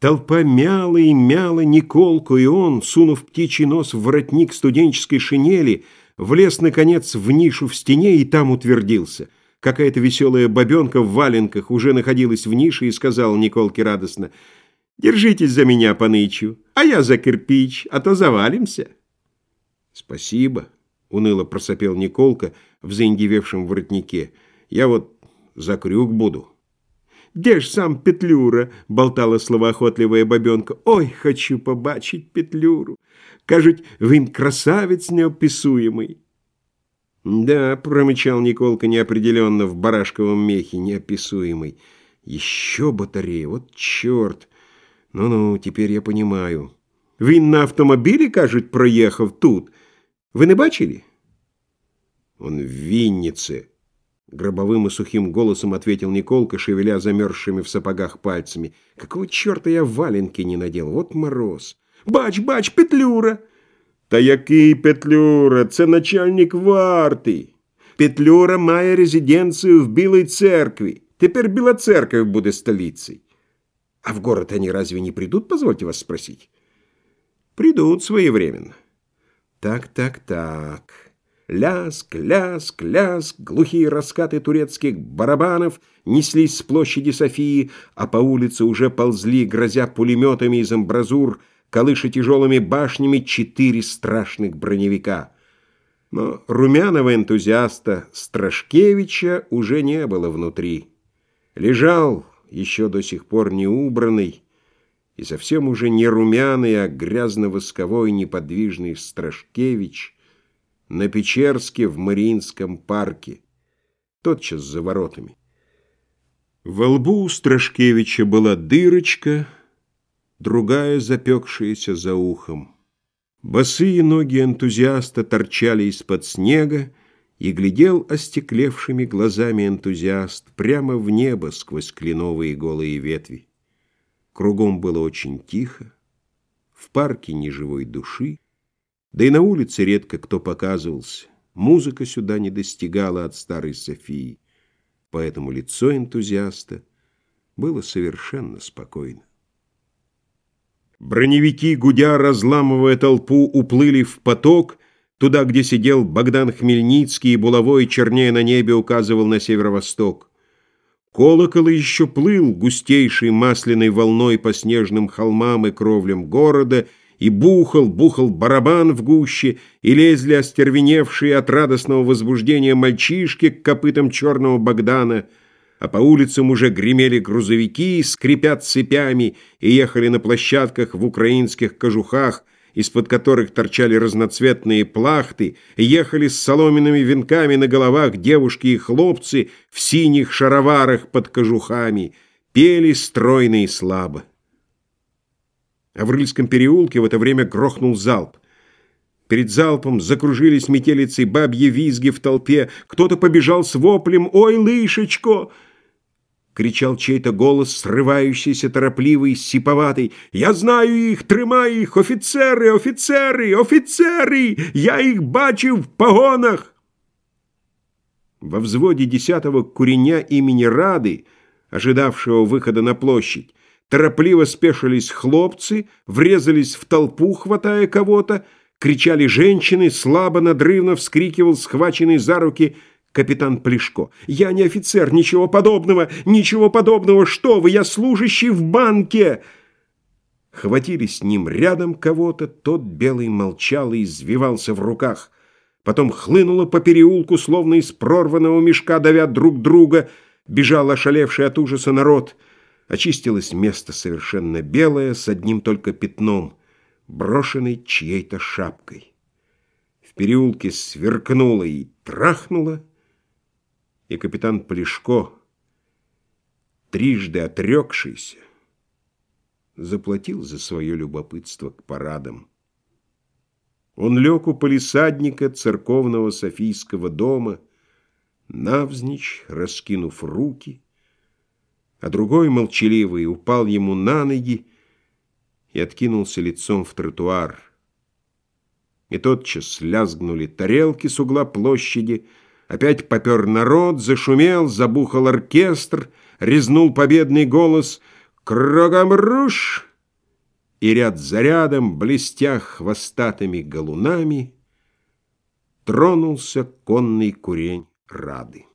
Толпа мяла и мяла Николку, и он, сунув птичий нос в воротник студенческой шинели, влез, наконец, в нишу в стене и там утвердился. Какая-то веселая бабенка в валенках уже находилась в нише и сказала Николке радостно, «Держитесь за меня, понычу, а я за кирпич, а то завалимся». «Спасибо», — уныло просопел Николка в заиндевевшем воротнике, «я вот за крюк буду». Де ж сам Петлюра, болтала словоохотливая бабенка. Ой, хочу побачить Петлюру. Кажуть, він красавець неописуемый. Да, промычал Николка неопределенно в барашковом мехе, неописуемый. Еще батарея, вот черт. Ну-ну, теперь я понимаю. Він на автомобілі, кажуть, проехав тут. Вы не бачили? Он в Виннице. Гробовым и сухим голосом ответил Николка, шевеля замерзшими в сапогах пальцами. «Какого черта я валенки не надел? Вот мороз!» «Бач, бач, Петлюра!» «Та який Петлюра? Це начальник варти!» «Петлюра має резиденцию в Білій церкві. Тепер Біла церковь буде столицей». «А в город они разве не придут, позвольте вас спросить?» «Придут своевременно». «Так, так, так...» Ляск, ляск, ляск, глухие раскаты турецких барабанов неслись с площади Софии, а по улице уже ползли, грозя пулеметами из амбразур, колыша тяжелыми башнями четыре страшных броневика. Но румяного энтузиаста Страшкевича уже не было внутри. Лежал, еще до сих пор не убранный, и совсем уже не румяный, а грязно-восковой неподвижный Страшкевич — на Печерске в Мариинском парке, тотчас за воротами. Во лбу у Страшкевича была дырочка, другая запекшаяся за ухом. Босые ноги энтузиаста торчали из-под снега, и глядел остеклевшими глазами энтузиаст прямо в небо сквозь кленовые голые ветви. Кругом было очень тихо, в парке ни живой души, да и на улице редко кто показывался. Музыка сюда не достигала от старой Софии. Поэтому лицо энтузиаста было совершенно спокойно. Броневики, гудя, разламывая толпу, уплыли в поток, туда, где сидел Богдан Хмельницкий, и булавой чернее на небе указывал на северо-восток. Колокол еще плыл густейшей масляной волной по снежным холмам и кровлям города — и бухал, бухал барабан в гуще, и лезли остервеневшие от радостного возбуждения мальчишки к копытам черного Богдана, а по улицам уже гремели грузовики, скрипят цепями, и ехали на площадках в украинских кожухах, из-под которых торчали разноцветные плахты, ехали с соломенными венками на головах девушки и хлопцы в синих шароварах под кожухами, пели стройно и слабо. А в Рыльском переулке в это время грохнул залп. Перед залпом закружились метелицы бабьи визги в толпе. Кто-то побежал с воплем «Ой, лышечко!» Кричал чей-то голос, срывающийся, торопливый, сиповатый. «Я знаю их! Тримай их! Офицеры! Офицеры! Офицеры! Я их бачу в погонах!» Во взводе десятого куреня имени Рады, ожидавшего выхода на площадь, Торопливо спешились хлопцы, врезались в толпу, хватая кого-то, кричали женщины, слабо, надрывно вскрикивал схваченный за руки капитан Плешко. «Я не офицер, ничего подобного, ничего подобного! Что вы, я служащий в банке!» Хватили с ним рядом кого-то, тот белый молчал и извивался в руках. Потом хлынуло по переулку, словно из прорванного мешка, давя друг друга, бежал ошалевший от ужаса народ — Очистилось место совершенно белое, с одним только пятном, брошенной чьей-то шапкой. В переулке сверкнуло и трахнуло, и капитан Плешко, трижды отрекшийся, заплатил за свое любопытство к парадам. Он лег у полисадника церковного Софийского дома, навзничь, раскинув руки, а другой, молчаливый, упал ему на ноги и откинулся лицом в тротуар. И тотчас лязгнули тарелки с угла площади, опять попер народ, зашумел, забухал оркестр, резнул победный голос «Кругом руж!» и ряд за рядом, блестя хвостатыми галунами, тронулся конный курень Рады.